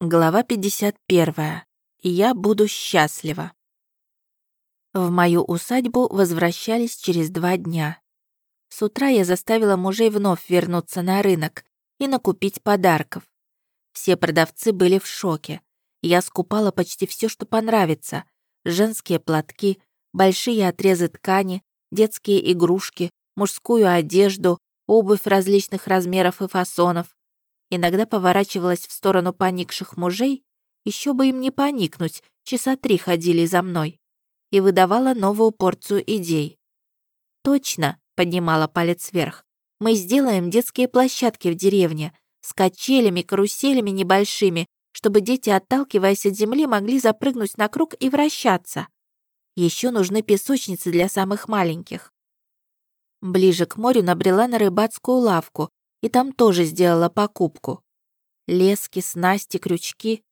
Глава 51. Я буду счастлива. В мою усадьбу возвращались через два дня. С утра я заставила мужей вновь вернуться на рынок и накупить подарков. Все продавцы были в шоке. Я скупала почти все, что понравится. Женские платки, большие отрезы ткани, детские игрушки, мужскую одежду, обувь различных размеров и фасонов. Иногда поворачивалась в сторону поникших мужей, еще бы им не поникнуть, часа три ходили за мной, и выдавала новую порцию идей. «Точно», — поднимала палец вверх, «мы сделаем детские площадки в деревне с качелями, каруселями небольшими, чтобы дети, отталкиваясь от земли, могли запрыгнуть на круг и вращаться. Еще нужны песочницы для самых маленьких». Ближе к морю набрела на рыбацкую лавку, и там тоже сделала покупку. Лески, снасти, крючки.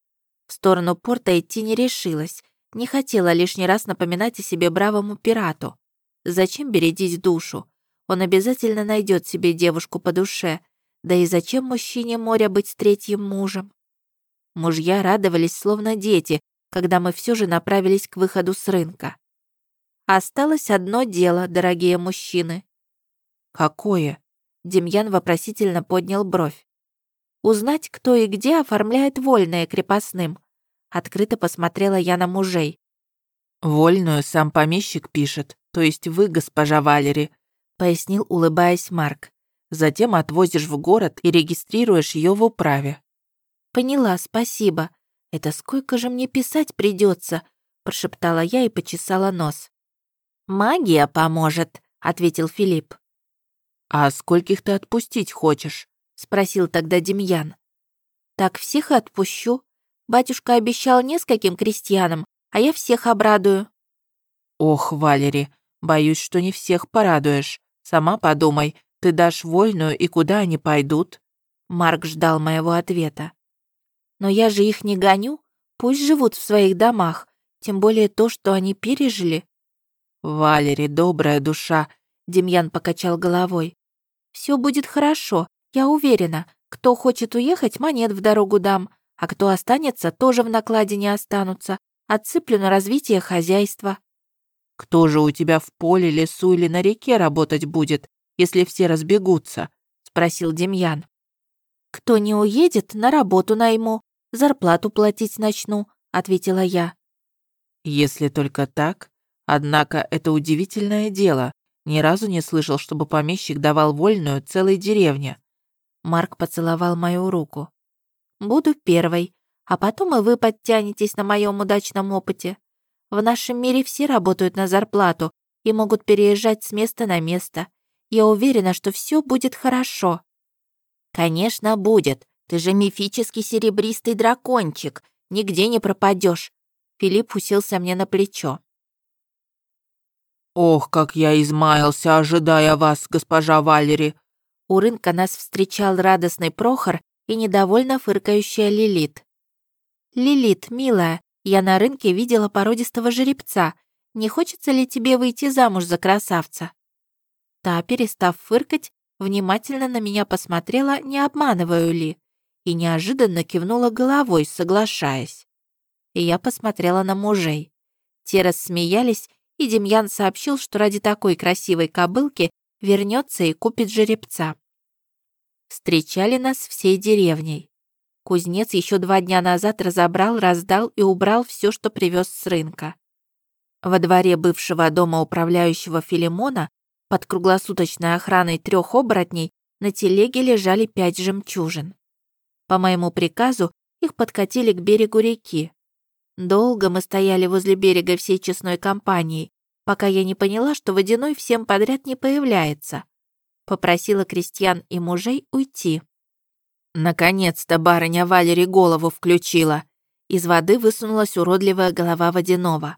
В сторону порта идти не решилась, не хотела лишний раз напоминать о себе бравому пирату. Зачем бередить душу? Он обязательно найдет себе девушку по душе. Да и зачем мужчине моря быть третьим мужем? Мужья радовались, словно дети, когда мы все же направились к выходу с рынка. Осталось одно дело, дорогие мужчины. Какое? Демьян вопросительно поднял бровь. «Узнать, кто и где оформляет вольное крепостным». Открыто посмотрела я на мужей. «Вольную сам помещик пишет, то есть вы, госпожа Валери», пояснил, улыбаясь Марк. «Затем отвозишь в город и регистрируешь ее в управе». «Поняла, спасибо. Это сколько же мне писать придется? прошептала я и почесала нос. «Магия поможет», — ответил Филипп. «А скольких ты отпустить хочешь?» — спросил тогда Демьян. «Так всех отпущу. Батюшка обещал нескольким крестьянам, а я всех обрадую». «Ох, Валери, боюсь, что не всех порадуешь. Сама подумай, ты дашь вольную, и куда они пойдут?» Марк ждал моего ответа. «Но я же их не гоню. Пусть живут в своих домах, тем более то, что они пережили». «Валери, добрая душа, Демьян покачал головой. Все будет хорошо, я уверена. Кто хочет уехать, монет в дорогу дам, а кто останется, тоже в накладе не останутся. Отсыплю на развитие хозяйства». «Кто же у тебя в поле, лесу или на реке работать будет, если все разбегутся?» — спросил Демьян. «Кто не уедет, на работу найму, зарплату платить начну», — ответила я. «Если только так. Однако это удивительное дело. Ни разу не слышал, чтобы помещик давал вольную целой деревне. Марк поцеловал мою руку. «Буду первой, а потом и вы подтянетесь на моем удачном опыте. В нашем мире все работают на зарплату и могут переезжать с места на место. Я уверена, что все будет хорошо». «Конечно, будет. Ты же мифический серебристый дракончик. Нигде не пропадешь. Филипп уселся мне на плечо. «Ох, как я измаялся, ожидая вас, госпожа Валери!» У рынка нас встречал радостный Прохор и недовольно фыркающая Лилит. «Лилит, милая, я на рынке видела породистого жеребца. Не хочется ли тебе выйти замуж за красавца?» Та, перестав фыркать, внимательно на меня посмотрела, не обманываю ли, и неожиданно кивнула головой, соглашаясь. И я посмотрела на мужей. Те рассмеялись и Демьян сообщил, что ради такой красивой кобылки вернется и купит жеребца. Встречали нас всей деревней. Кузнец еще два дня назад разобрал, раздал и убрал все, что привез с рынка. Во дворе бывшего дома управляющего Филимона под круглосуточной охраной трех оборотней на телеге лежали пять жемчужин. По моему приказу их подкатили к берегу реки. Долго мы стояли возле берега всей честной компанией, пока я не поняла, что водяной всем подряд не появляется. Попросила крестьян и мужей уйти. Наконец-то барыня Валери голову включила. Из воды высунулась уродливая голова водяного.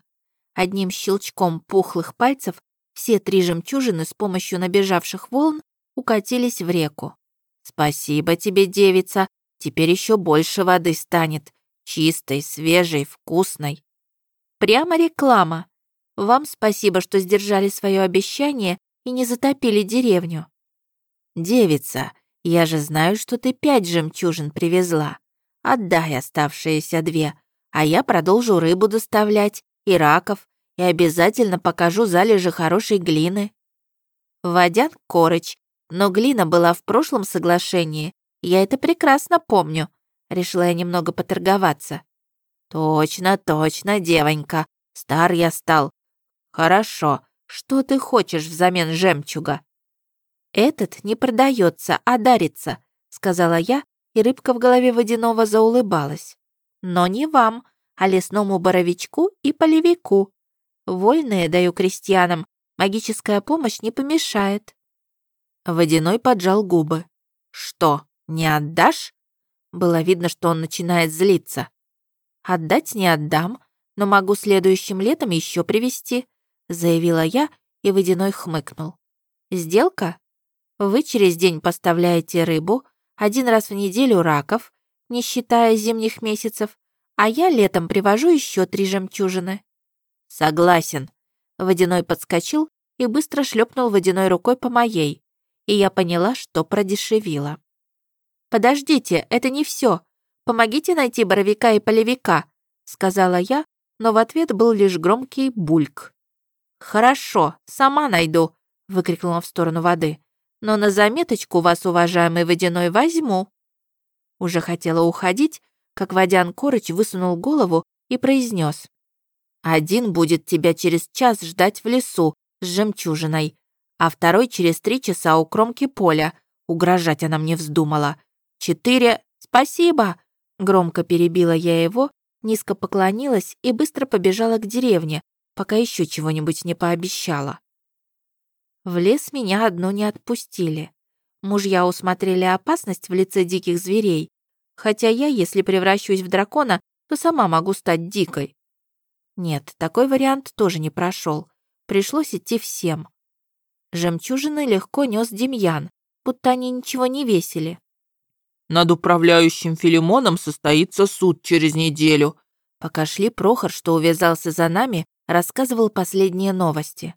Одним щелчком пухлых пальцев все три жемчужины с помощью набежавших волн укатились в реку. «Спасибо тебе, девица, теперь еще больше воды станет. Чистой, свежей, вкусной. Прямо реклама. Вам спасибо, что сдержали свое обещание и не затопили деревню. Девица, я же знаю, что ты пять жемчужин привезла. Отдай оставшиеся две, а я продолжу рыбу доставлять, и раков, и обязательно покажу залежи хорошей глины. Водян — корыч, но глина была в прошлом соглашении, я это прекрасно помню. Решила я немного поторговаться. Точно, точно, девонька, стар я стал. Хорошо, что ты хочешь взамен жемчуга? Этот не продается, а дарится, сказала я, и рыбка в голове водяного заулыбалась. Но не вам, а лесному боровичку и полевику. Вольные даю крестьянам, магическая помощь не помешает. Водяной поджал губы. Что, не отдашь? Было видно, что он начинает злиться. Отдать не отдам, но могу следующим летом еще привезти, заявила я, и водяной хмыкнул. Сделка? Вы через день поставляете рыбу, один раз в неделю раков, не считая зимних месяцев, а я летом привожу еще три жемчужины. Согласен. Водяной подскочил и быстро шлепнул водяной рукой по моей, и я поняла, что продешевила. «Подождите, это не все. Помогите найти боровика и полевика», сказала я, но в ответ был лишь громкий бульк. «Хорошо, сама найду», выкрикнула в сторону воды. «Но на заметочку вас, уважаемый водяной, возьму». Уже хотела уходить, как Водян Корыч высунул голову и произнес: «Один будет тебя через час ждать в лесу с жемчужиной, а второй через три часа у кромки поля. Угрожать она мне вздумала. Четыре... Спасибо!» Громко перебила я его, низко поклонилась и быстро побежала к деревне, пока еще чего-нибудь не пообещала. В лес меня одну не отпустили. Мужья усмотрели опасность в лице диких зверей, хотя я, если превращусь в дракона, то сама могу стать дикой. Нет, такой вариант тоже не прошел. Пришлось идти всем. Жемчужины легко нес Демьян, будто они ничего не весили. Над управляющим Филимоном состоится суд через неделю». Пока шли, Прохор, что увязался за нами, рассказывал последние новости.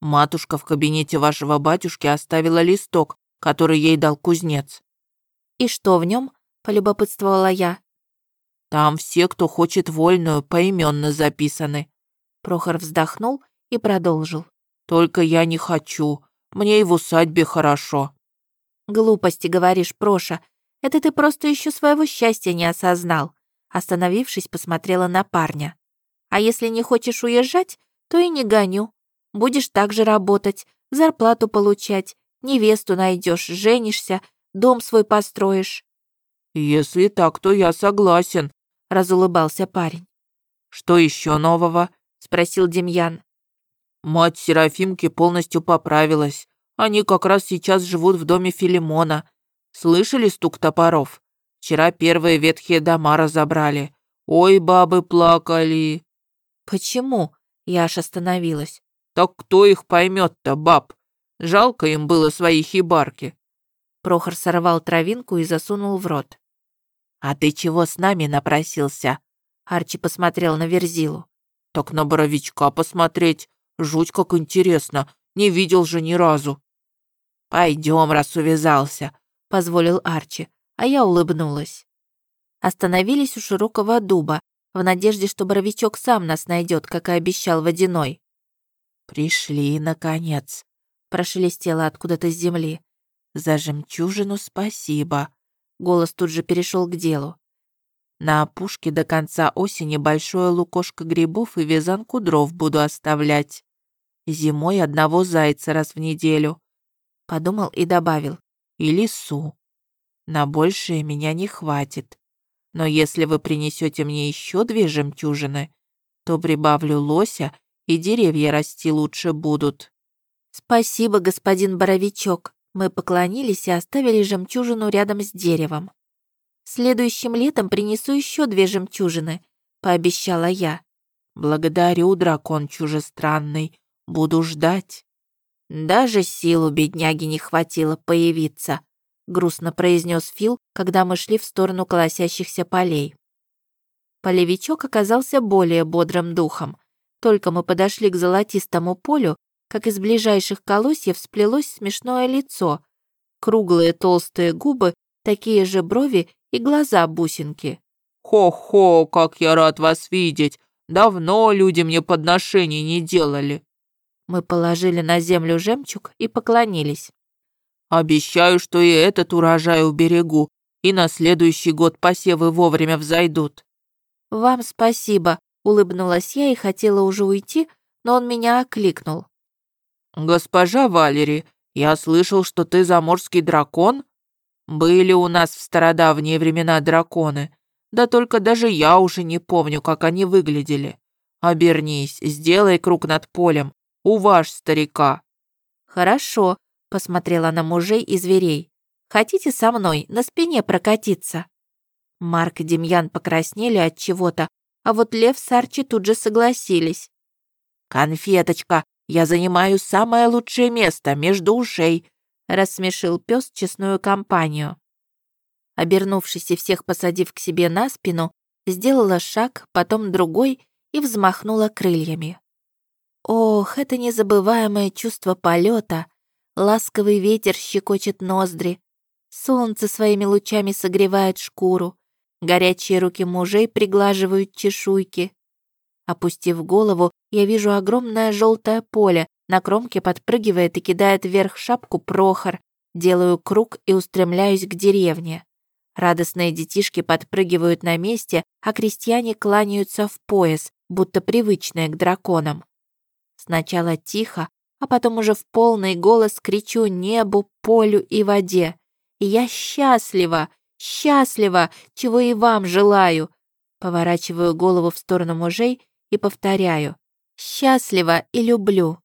«Матушка в кабинете вашего батюшки оставила листок, который ей дал кузнец». «И что в нем? полюбопытствовала я. «Там все, кто хочет вольную, поименно записаны». Прохор вздохнул и продолжил. «Только я не хочу. Мне и в усадьбе хорошо». «Глупости, говоришь, Проша. Это ты просто еще своего счастья не осознал. Остановившись, посмотрела на парня. А если не хочешь уезжать, то и не гоню. Будешь так же работать, зарплату получать, невесту найдешь, женишься, дом свой построишь. Если так, то я согласен, разулыбался парень. Что еще нового? спросил Демьян. Мать Серафимки полностью поправилась. Они как раз сейчас живут в доме Филимона. Слышали стук топоров? Вчера первые ветхие дома разобрали. Ой, бабы плакали. Почему? Я аж остановилась. Так кто их поймет-то, баб? Жалко им было свои хибарки. Прохор сорвал травинку и засунул в рот. «А ты чего с нами напросился?» Арчи посмотрел на Верзилу. «Так на боровичка посмотреть. Жуть как интересно. Не видел же ни разу». «Пойдем, раз увязался позволил Арчи, а я улыбнулась. Остановились у широкого дуба, в надежде, что Боровичок сам нас найдет, как и обещал Водяной. «Пришли, наконец», — прошелестело откуда-то с земли. «За жемчужину спасибо». Голос тут же перешел к делу. «На опушке до конца осени большое лукошко грибов и вязанку дров буду оставлять. Зимой одного зайца раз в неделю». Подумал и добавил и лису. На большее меня не хватит. Но если вы принесете мне еще две жемчужины, то прибавлю лося, и деревья расти лучше будут». «Спасибо, господин Боровичок». Мы поклонились и оставили жемчужину рядом с деревом. «Следующим летом принесу еще две жемчужины», — пообещала я. «Благодарю, дракон чужестранный. Буду ждать». «Даже силу бедняги не хватило появиться», — грустно произнес Фил, когда мы шли в сторону колосящихся полей. Полевичок оказался более бодрым духом. Только мы подошли к золотистому полю, как из ближайших колосьев сплелось смешное лицо, круглые толстые губы, такие же брови и глаза бусинки. Хо-хо, как я рад вас видеть! Давно люди мне подношений не делали». Мы положили на землю жемчуг и поклонились. «Обещаю, что и этот урожай уберегу, и на следующий год посевы вовремя взойдут». «Вам спасибо», — улыбнулась я и хотела уже уйти, но он меня окликнул. «Госпожа Валери, я слышал, что ты заморский дракон? Были у нас в стародавние времена драконы, да только даже я уже не помню, как они выглядели. Обернись, сделай круг над полем, уваж старика». «Хорошо», — посмотрела на мужей и зверей. «Хотите со мной на спине прокатиться?» Марк и Демьян покраснели от чего-то, а вот Лев с Арчи тут же согласились. «Конфеточка, я занимаю самое лучшее место между ушей», рассмешил пес честную компанию. Обернувшись и всех посадив к себе на спину, сделала шаг, потом другой и взмахнула крыльями. Ох, это незабываемое чувство полета. Ласковый ветер щекочет ноздри. Солнце своими лучами согревает шкуру. Горячие руки мужей приглаживают чешуйки. Опустив голову, я вижу огромное желтое поле, на кромке подпрыгивает и кидает вверх шапку Прохор. Делаю круг и устремляюсь к деревне. Радостные детишки подпрыгивают на месте, а крестьяне кланяются в пояс, будто привычные к драконам. Сначала тихо, а потом уже в полный голос кричу небу, полю и воде. Я счастлива, счастлива, чего и вам желаю. Поворачиваю голову в сторону мужей и повторяю. Счастлива и люблю.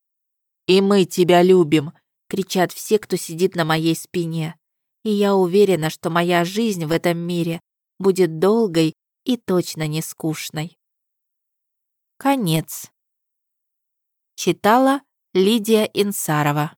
«И мы тебя любим!» — кричат все, кто сидит на моей спине. И я уверена, что моя жизнь в этом мире будет долгой и точно не скучной. Конец. Читала Лидия Инсарова